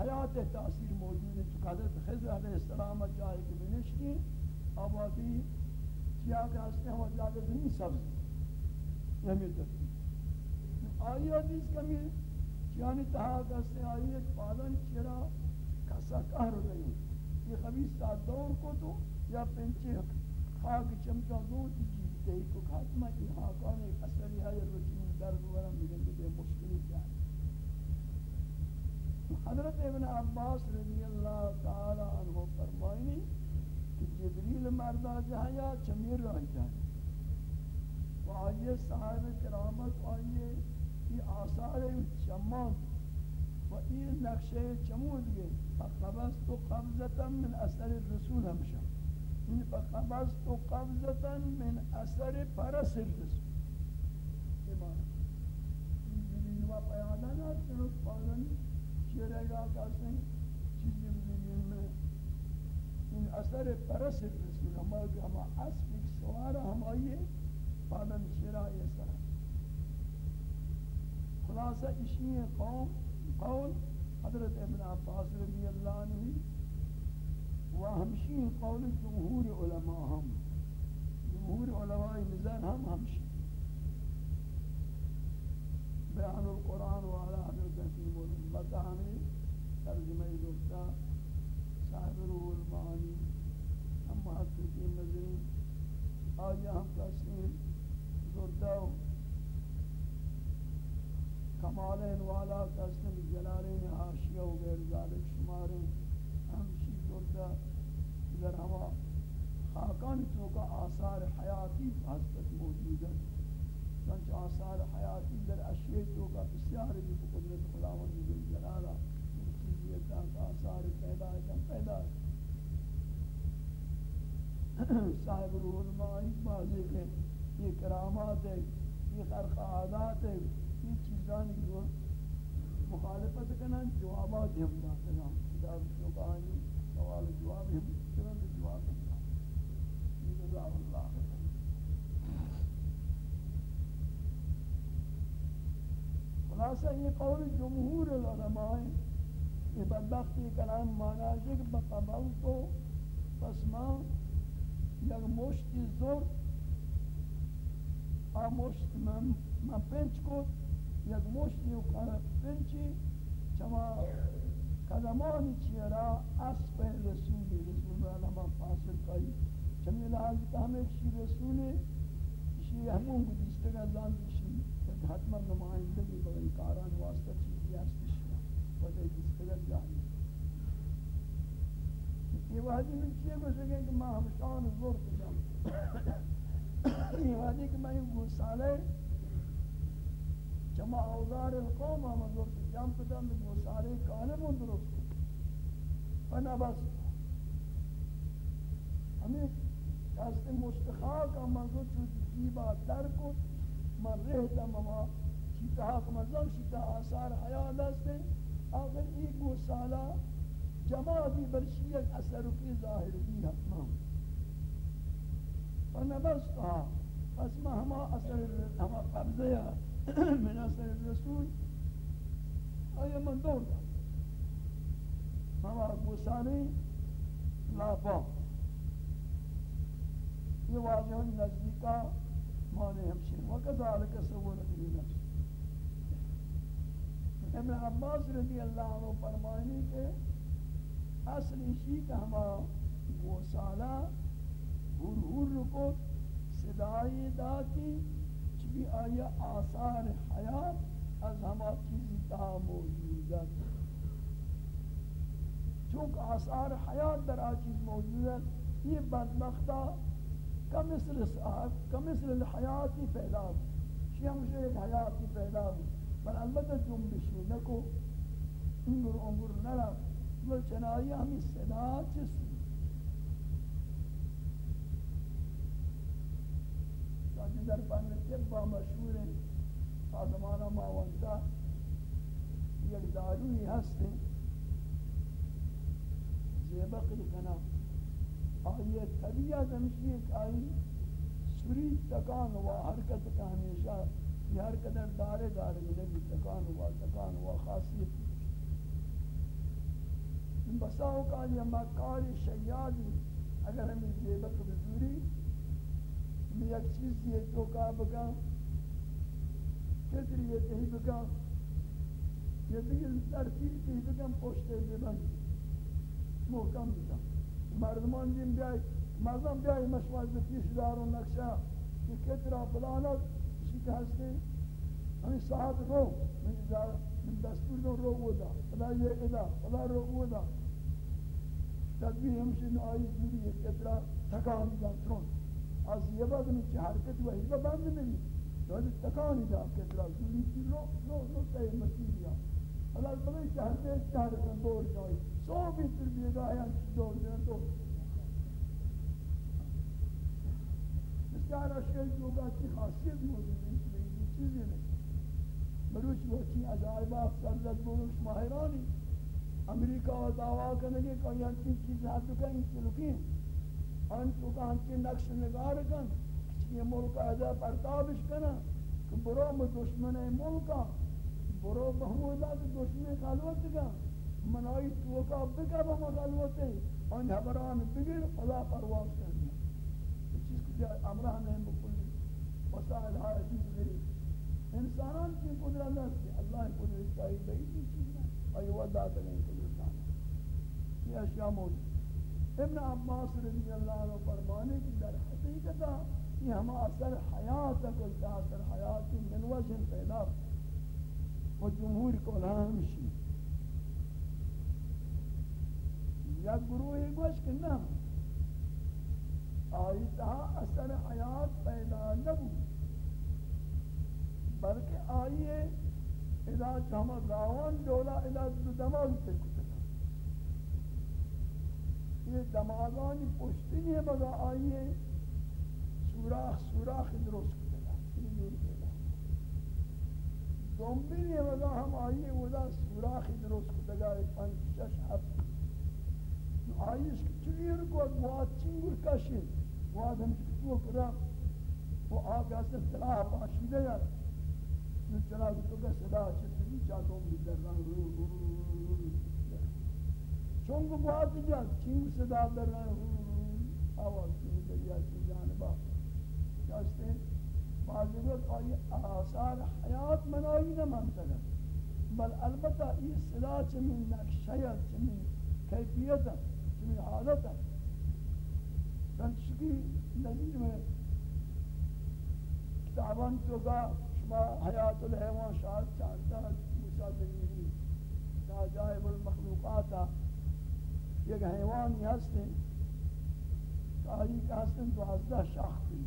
حیات تاثیر موجود ہے چکہ حضرت خضر علیہ السلام جائے کہ بنشتی آبادی کیا کہ ہستے ہیں وہ جاگہ زمین سبز ہمیں ترتیب آئی حدیث کمی یعنی تہا کہتے ہیں آئی ایک پادن چرا کسا کہر رہی یہ خبیص ساتھ دور کو تو یا پنچے خاک چمچا دو تی جیتے ہی کو خاتمہ کی حاکان ایک اثری ہے یا روچنی درد ورم بگن کہ مشکلی کیا ہے۔ حضرت ابن عباس رضی اللہ تعالی عنہ فرمائنی کہ جبریل مردہ جہایا چمیر رہی جائے و آئیے صاحب کرامت آئیے یہ آثار شمان و یہ نقشہ چمود گئے۔ فقبست قبضتا من اثر الرسول ہمشا ان فقبست قبضتا من اثر پرس الرسول ایمان جبریل و پیادانا چنک پادنی چیرے گا کہتے ہیں چیزی بزنین میں ان اثر پرس رسول ہمارا کہ ہما اسب ایک سوارا ہم آئیے پادم شراء یہ سرا خلاصہ اشی قوم قول حضرت ابن عباس رضی اللہ عنہ و ہمشی قول جمہور علماء ہم، جمہور علماء نظر ہم ہمشی بیان القرآن والا حضرت حکیم الامت ہمیں ترجمہ دوستا صاحب روح المعانی ہم محققی مزین آیا ہم تسلیم زردہ کمالین والا تسلیم جلالین حاشیہ و غیر ذالک شمارین ہم شی در ہما خاکان تو آثار حیاتی حسبت موجود ہے چنچ آثار حیاتی در اشیاء تو بسیار بھی قدرت خداوند جلالہ چیزیتا آثار پیدا ہے پیدا ہے۔ صاحب روح المعانی بازی کے یہ کرامات ہے یہ خرق عادات ہے یہ جو مخالفت کرنا جوابات ہم داتے ہیں کتاب جو کہانی سوال جواب ہم ترنت جواب دینا یہ رضا اللہ خلاصہ یہ قول جمہور العلماء یہ بدبختی کلام مانا ہے کہ بقبل تو پس ما یک مشتی زور آ مشت من, من پنچ کو یک مشتی و پنچی چما قدمانی چیرا اسب رسولی، رسول اللہ من فاصل کئی چمی لحاظ کہ ہمیں شی رسولی شی ہمون کو دیستگا زاندی شی حتما نمائندگی بغیر کاران واسطہ چیزی ہستی پتہ کس قدر جاہی یہ وحدی میں چیئے کو سکیں کہ میں ہمشان زور کجام یہ وحدی کہ میں یہ سالے جمع اوزار القوم ہم زور کجام پتہ میں گوسالے من درست فنا بس ہمیں کہتے مستخاق ہم منظور چوتی جیبا در کو من رہتا مما شیطہ حق مزم شیطہ آثار حیات دستے آخر ایک گو سالہ جماعتی برشی ایک اثر کی ظاہر بھی حتما. فنا بس فنبستها پس ما ہما اثر ہما قبضہ من اثر الرسول آیا من دور دا ہما گوسانی لاپا یہ واضح نزدیکا مانے ہمشن وکذالک سورت لی نفس ابن عباس رضی اللہ عنہ فرمائنی کہ اصل اسی کہ ہما وہ سالہ ہور ہور رکو صدائی داتی چبی آیا آثار حیات از ہما چیزی تا موجودت چونکہ آثار حیات در آ چیز موجودت یہ بدبختہ کمثل صاحب کمثل الحیاتی پیدا شی ہمشہ ایک حیاتی پیدا ہوئی بل البتہ جنبشی نکو انگر انگر نرا بل چنائی ہمیں صدا چس تاکہ در پن طبا مشہور ہیں آزمانہ ماونتا یک داروی ہستے زیبق لکنا آئیے طبیعت ہمشی ایک آئی سوری تکان ہوا حرکت کا ہمیشہ یہ حرکت دارے دارے ملے بھی تکان ہوا تکان ہوا خاصیت. بساو کا یہ مکاری شیادی. اگر ہمیں زیبق بزوری یک چیز یہ تو کا بکا کتری یہ کہیں بکا یہ دیگر ترتیب کہیں بکا پوشتے ببند محکم بکا مردمان دیم بیای مردم بیای مشوار بکیش دار و نقشہ کہ کترا فلانت اسی کہ ہستے ہمیں صاحب رو من دستور دو رو بودا خدا یہ ادا خدا رو بودا تدبیر ہمشی نآئی جوری ہے کترا تکان دا ترون از یہ بعد میں چی حرکت وحی با بند نہیں تو یعنی تکانی داد دا کترا جوری کی رو رو رو تے مسیح یا اللہ بلے چاہتے چاہتے دور جائی سو بھی تربیہ گاہیاں دور جائیں تو بسیار اشیاء جو گا چی خاصیت موجود ہے اس میں چیزیں نہیں مروچ وہ چی؟ عجائبہ سرزت بولوش ماہرانی امریکہ و دعویٰ کرنے کے کوئی ہنچی چیز حد کا ان چلکی ان تو کا ہنچی نقش نگار کن، کسی ملک ادا پرتابش کنا، کہ برو دشمن ملکا، برو بہمودا کہ دشمن خلوت کا منائی تو کا بکا بما خلوت ہے ان حبران بگر خدا پرواز کرنی چیز کو جائے امرہ نہیں بکلی وسائل ہائی چیز میری انسانان کی قدرت ہے اللہ قدرت چاہیے بہی چیز ہے اور یہ ودا کریں قدرتان یہ اشیاء موجود ابن عباس رضی اللہ عنہ فرمانے کی در حقیقت یہ ہم اثر حیات کو اثر حیات من وجہ پیدا و جمہور کو ہمشی یا گروہ گوش کہ نہ آئی تہا اثر حیات پیدا نبو بلکہ آئیے اذا چہما گاوان دولا اذا دو دماغ سے کتنا یہ دماغانی پشتی ہے بگا آئیے سوراخ سوراخ درست دنبی ہے بگا ہم آئیے ودا سوراخ درست کتنا پنچ شش ہفت آئیش چویر کو بہت چنگر کشی بہت ہم تو کرا وہ آگا سے صلاح پاشیدہ یا چلا تو کا صدا چت بھی چاہتوں بھی در رنگ رو رو رو رو چونگ بہت جا چنگ صدا در رنگ آواز کی دریا کی جانبا کہتے بعضی وقت آئی آثار حیات منائی نہ مانتا بل البتہ یہ صدا چمین نقشیت چمین کیفیت چمی حالت ہے چنچکی نظیر میں کتابان تو کا شما حیات الحیوان شاہد چاہتا ہے، موسیٰ دلیری عجائب المخلوقات یک حیوانی ہستے کاری کا ہستن تو شاخ کی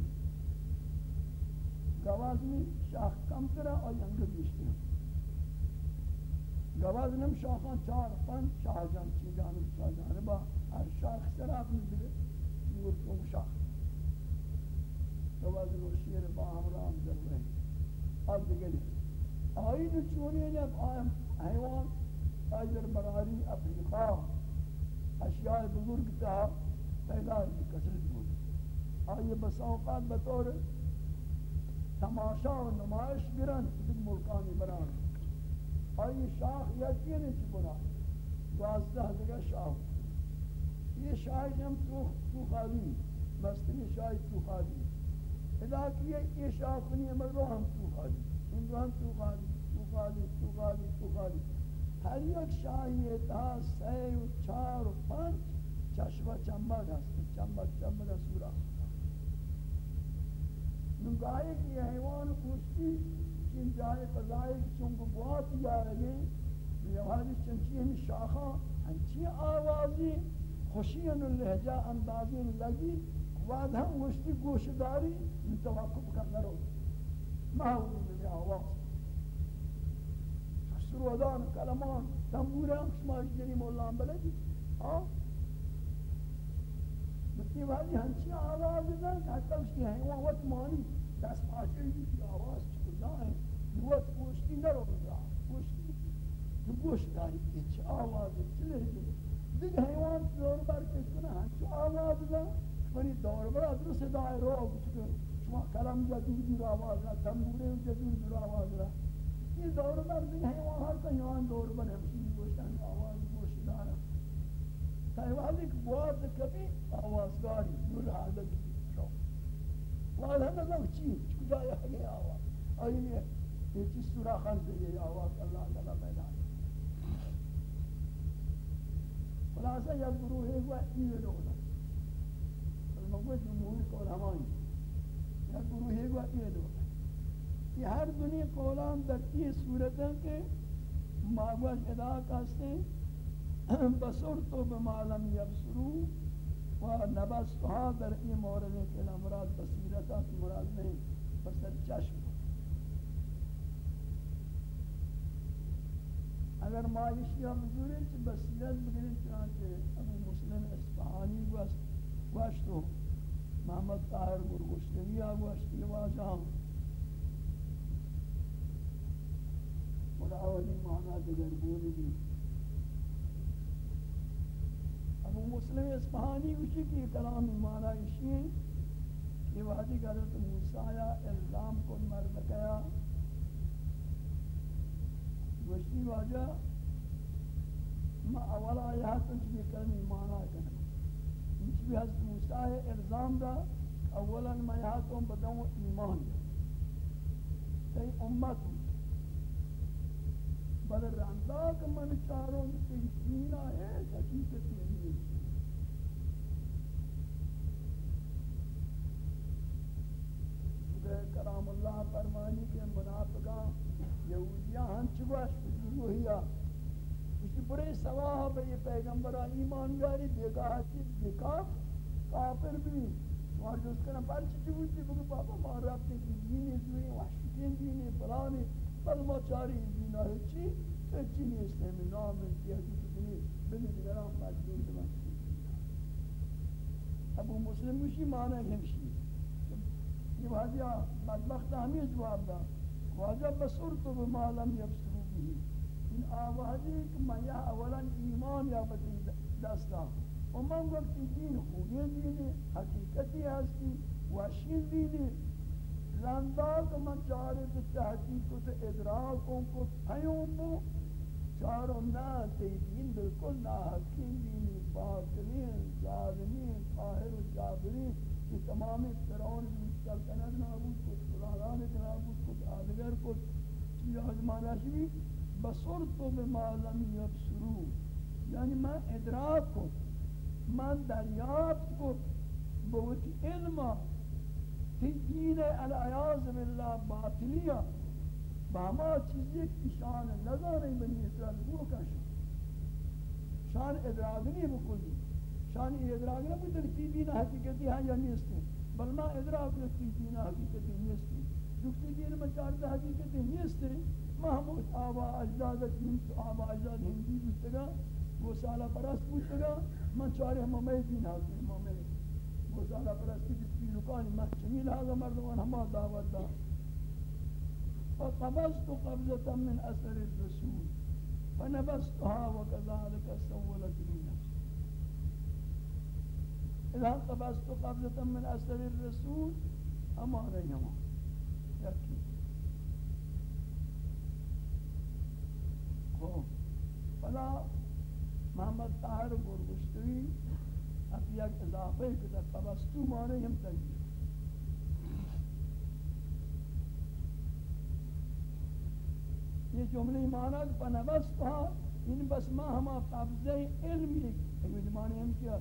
گواز میں شاخ کم کرا اور ینگر بیشتے ہیں گواز نم شاخان چار پنج شاہ جان چی جانب چاہ جانبا ہر شاخ سراب نزلے نور تو شاخ گواز نو شیر با ہمرام در رہے اب دیگری آئی جو چونی ہے جب آئیم حیوان آجر براری افریقہ اشیاء بزرگ تہا پیدا کی کسرت بود آئی بس اوقات بطور تماشا و نمائش گرن کسی ملکانی بران۔ آئی شاخ یکی نہیں چی بنا دوازدہ دیگا شاخ۔ یہ شاہ ہم تو خالی مستنی شاہ تو خالی ادا کیا یہ شاخ نہیں مگر ہم تو خالی ان ہم تو خالی تو خالی تو خالی تو خالی ہر یک شاہی تا سی و چار و پنچ چشمہ چمبگ ہست چمبگ چمبگ سورا نگاہی کی حیوان پوچھتی چین جائے فضائے چونکہ بہت جائے گے یہ چنچی ہمیں شاخہ، ہنچی آوازی خوشین لہجہ اندازی لگی بعد ہم گوشتی گوشداری، متوقف کرنا رو. محولی میں آواز. شروع کلمان تنبور هم شما جنی مولان بلدی. آه. بسی وقتی همچین آواز دن حتی مشکی حیوان وقت مانی دست پاچه که آواز چکلا ہے نوت گوشتی نرو بدا گوشتی؟ تو گوشت داری که چه آواز چه لحظه دیگه حیوان دور بر کش کنه همچه آواز دن کنی دور بر ادرو صدای رو بچکن شما کلم جدید رو آواز را تنبوره جدید رو آواز را یہ دور بر دیگه حیوان هر که حیوان دور بر همشی گوشتن آواز گوش دارا تایوازی که بواز کبھی آوازگاری دور حالت شو وال هم نظر چی کجا یہ آواز۔ آئی یہ چیز سوراخان سے یہ آواز اللہ تعالی پیدا خلاصہ یا گروہ ہے، وہ این دولا المقوی جمہوری قول ہمانی یا گروہ ہے، وہ این دولا یہ ہر دنی قولان در یہ صورت ہے کہ ماغوش ادا کاستے بسرتو بمالم یبسرو و نبستها ہاں در این مورد کہ مراد بصیرتات مراد نہیں بسر چشم۔ اگر مایشی ہم زوریں چھ بصیرت بگریں چنانچہ ابو مسلم اسفحانی گوشت گوشتو محمد طاہر گرگشتوی گوشت لواجہ مدعولی معنی دیگر بولی بھی ابو مسلم اسفحانی گوشی کی کلام معنی اشی ہیں کہ واجی حضرت موسیٰ الزام کو مرد کیا۔ گوشتی واجہ ما اولا آیات چلی کلمی مانا کرنا انچ بھی حضرت موسیٰ الزام دا، اولا ما یہاتوں بدوں ایمان۔ دا تی امت بل رانداک من چاروں تی دینا ہے، حقیقت نہیں ہے۔ کرام اللہ فرمانی کے منافقان یہودیاں ہم چگوش روحیہ اسی برے سواہ بے پیغمبرہ ایمان جاری بیگاہ چیز بیکاف کافر بھی۔ وہاں جو اس کا پرچ چوتی بگو بابا ماں رابطے کی دینی دوئی وحشتین دینی پرانی بل ما چاری دینا ہے چی تو چی نہیں اس نے میں نام انتی حقیقت نہیں بلی دیگران مجبور دمان ابو مسلم مشی معنی ہمشی یہ واضح بدبخت ہمیں جواب دا واجب بسرت بما لم يبصروا به این آوازی که من یا اولا ایمان یا بتی دستا و من وقتی دین خوبی دینی حقیقتی هستی وشین دینی رنداز من چاره به تحقیق و ادراک کو پیوم بو چاروں نہ تی دین بالکل نہ حکیم دینی باطلین ظالمین قاہر و جابرین یہ تمام فرعون سلطنت نابود کو سلطان نابود کو آدگر کو یہ ازمانہ شوی بصرت بما لم يبصروا یعنی میں ادراک کو من دریافت کو بہت علم تی دین العیاض باللہ باطلیہ بہما چیزی کی شان نظر بنی اسرائیل وہ کا شان ادراک نہیں بکلی شان ادراک نہ بھی ترتیب دین حقیقتی ہے یا نہیں بل ما ادراک نہ کی دین حقیقتی نہیں دکتی دین میں چار حقیقتی نہیں ما ہم آبا اجداد من آبا اجداد ہندی بودتگا وہ سالہ پرست بودتگا من چارے ہم دین حقیقتی ہم گزارا پرستی بسپی لکانی محکمی لہذا مردمان ہما دعوت دا فقبضت قبضتا من اثر الرسول. فنبستها وكذلك سولت لي نفسي اذا قبضت قبضتا من اثر الرسول امانا يما يكي فلا محمد طاهر برگشتوی اب یک اضافه کتا قبضتو مانے ہم تجیر یہ جملے مانا کہ پنبستها ہاں، ان بس ما ہما قبضہ علمی ایک معنی ہم کیا؟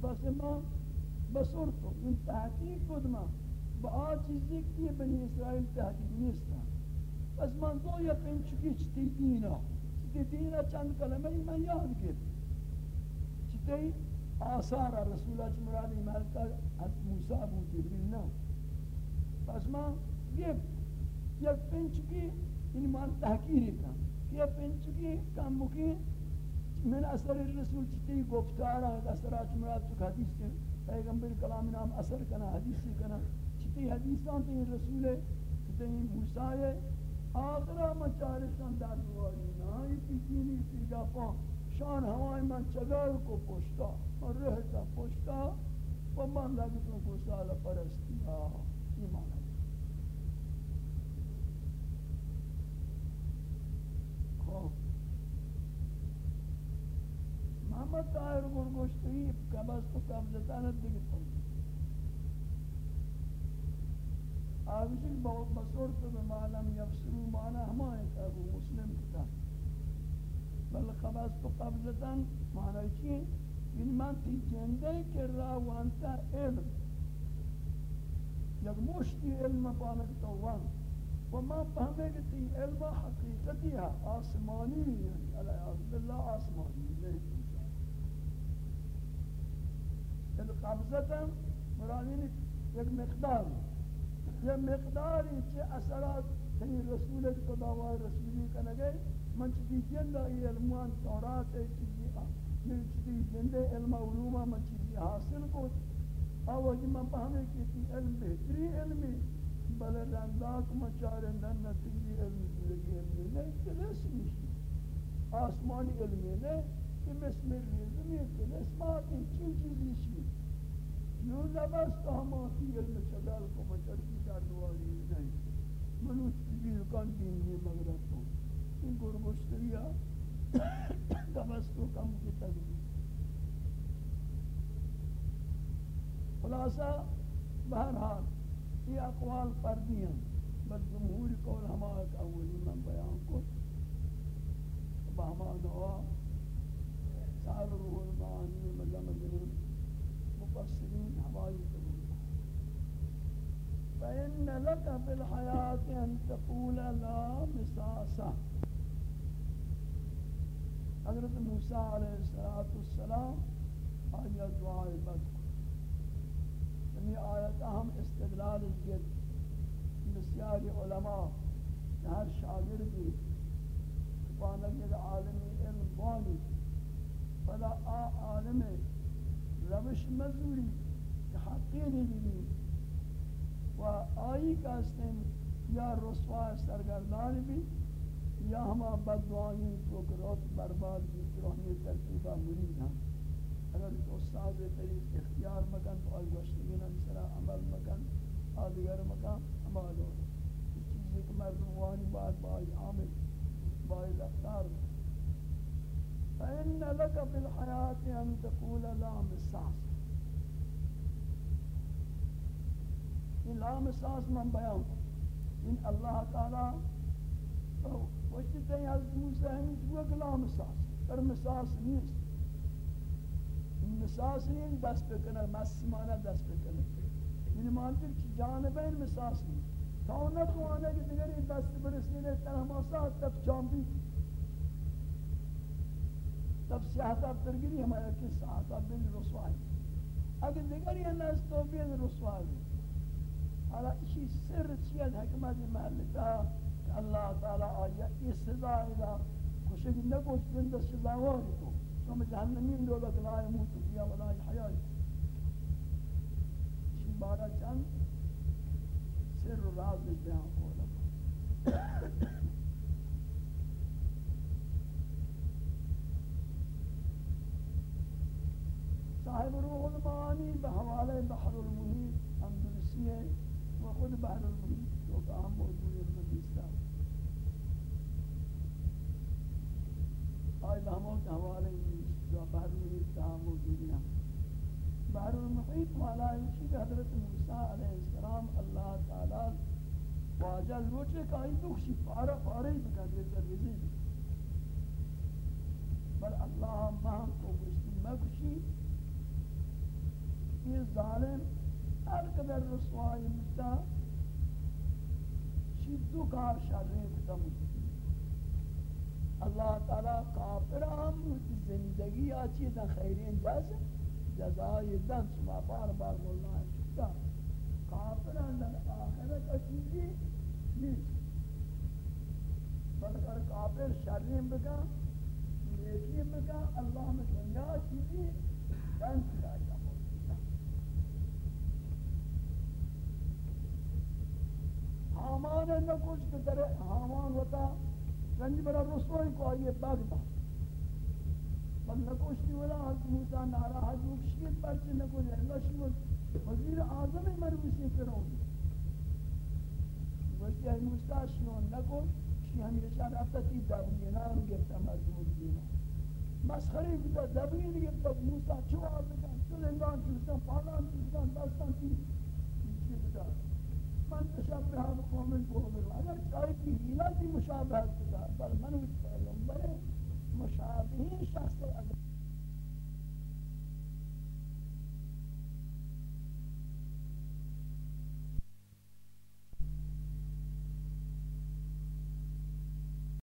بس ما بسرتو ان تحقیق کد ما با آ چیزی که بنی اسرائیل تحقیق نیستا ہاں۔ بس من دو یا پنچکی چتی دینا چتی دینا چند کلمه من یاد کرد چتی آثار رسولہ چی مرادی محلتا حد موسیٰ بود، جبریل نا پس ما گفت یک پنچکی این مان تحقیری کن. یہ پنچکی کم مکی من اثر رسول چتی گفتارا اثرات مراد تو حدیث کے پیغمبر کلام نام اثر کنا حدیث سے کنا چتی حدیثان تے رسول تے موسی آخرا مچارشان در دواری. نائی پیچینی پیگا پا شان ہوائی من چگار کو پوشتا من رہتا پوشتا و من لگتوں کو سال پرستی ایمان ہے محمد طاہر گرگوشتوی کبست و قبضتانت دیگتا آویزی بہت بسور تو بمعلم یفسرو معنی ہمائے کہ ابو مسلم کتا بل قبض تو قبضتا معنی چیئے ان من تی جندے کے راوانتا علم. یک مشتی علم پانکتا وان و من فهمه که تی علم حقیقتی ہے آسمانی. یعنی علیہ باللہ آسمانی نہیں القبضتا مرادین یک مقدار یہ مقداری چے اثرات تنی رسول خدا و رسولی کنگے من چیزی جندہ ای علمان تورات ای چیزی من چیزی جندے علم علوم من چیزی حاصل کو آواجی من پہمے کی تی علم بہتری علمی بل رنداک مچارندن نتیجی علم زندگی علمی نہیں کلس نیشی آسمانی علمی نہیں کہ مثل ریزمی کلس ماتی چین چیزی شی یوں نبست ہماتی علم چگل کو مچرکی در دواری نہیں منو چیزی کن دینی مغرب تو این گرگوشتری دبستو کم کی تقدیر خلاصہ بہرحال یہ اقوال فردی ہیں بس جمہوری قول ہمارا اولی من بیان کو بہما دعا صاحب روح المعانی مجمع جنون مفسرین ہماری قبول فإن لك في الحياة أن تقول لا مساسة حضرت موسیٰ علیہ السلام یعنی آیت دعا بد ہمیں آیت ہم استدلال جد بسیار علماء ہر شاگردی پانک عالمی علم بانی، فلا آ عالم روش مزوری کہ حقیری بھی و آئی کا یا رسوا سرگردان بھی یا ہما بدوانی تو گروت برباد بھی روحنی ترتیبہ مرید ہیں اگر استاد طریق اختیار مکن تو آئی گوشتگین سرا عمل مکن آدگر مکن، عمل ہو۔ چیزی کہ مردم وانی بعد بائی عامل بائی رفتار۔ فإن لك في الحياة أن تقول لا مساس۔ این لا مساس من بیان۔ این اللہ تعالی وقتی تے حضرت موسیٰ ہمیں جو لا مساس پر مساس نیست مساس نہیں دست بکنه مسمانه دست بکنه یعنی مانتر چی جانبین مساس نہیں تا نہ تو آنے کہ دیگر این دست برسینے تنہ مساس تب چامبی تب سیاحتا ترگیری ہمارا کس ساعتا بین رسوائی اگر دیگر یہ ناس تو بین رسوائی حالا اسی سر چیز حکمت محلتا اللہ تعالیٰ آیا آية. إيه اس سزا ادا کشک نکوش بند سزا واری کو چون جہنمین دولت ہے موت کیا ولا حیائی چی بارہ چن سر راز بیان کو لگا صاحب روح المعانی بحوالے بحر المحیط اندلسی ہے خود بحر المحیط. جو کہ ہم موجود المدیسہ حوالے جو بحر موجود بحر المحیط والا حضرت موسیٰ علیہ السلام اللہ تعالی واجہ لوچے کہ آئی دکشی پارا پارا ہی بکا دیتا بل اللہ مہم کو گشتی مکشی یہ ظالم ہر قدر رسوائی مجتا شدو کار شرین کتا اللہ تعالی کافر ہم، زندگی آچی دا خیرین جز جزای دن سما بار بار مولا چکتا کافر ہم، در آخرت اچیزی نیست۔ بلکہ کافر شریم بکا، نیکی بکا، اللہ میں دنیا چیزی دن سلائی حامان نہ کچھ کہ ترے حامان ہوتا، رنج برا رسوئی کو آئیے باغ دا پر نہ کچھ نہیں ہوتا حضرت موسیٰ، نارا حضرت شیط پرچے نہ کچھ ہے اللہ شیط وزیر آزم مروسی کروں وقتی ای موسیٰ شیون نہ کچھ شی ہمیشہ رفتا تی دبینان گفتا مضمون دینا۔ مسخری کتا دبین گفتا موسیٰ چو آزکان چو لنگان چوستان پالان چوستان دستان تی من تشبه قوم قوم اگر چاہے کہ ہیلا کی مشابہت کا بل من پیغمبر مشابہین شخص اگر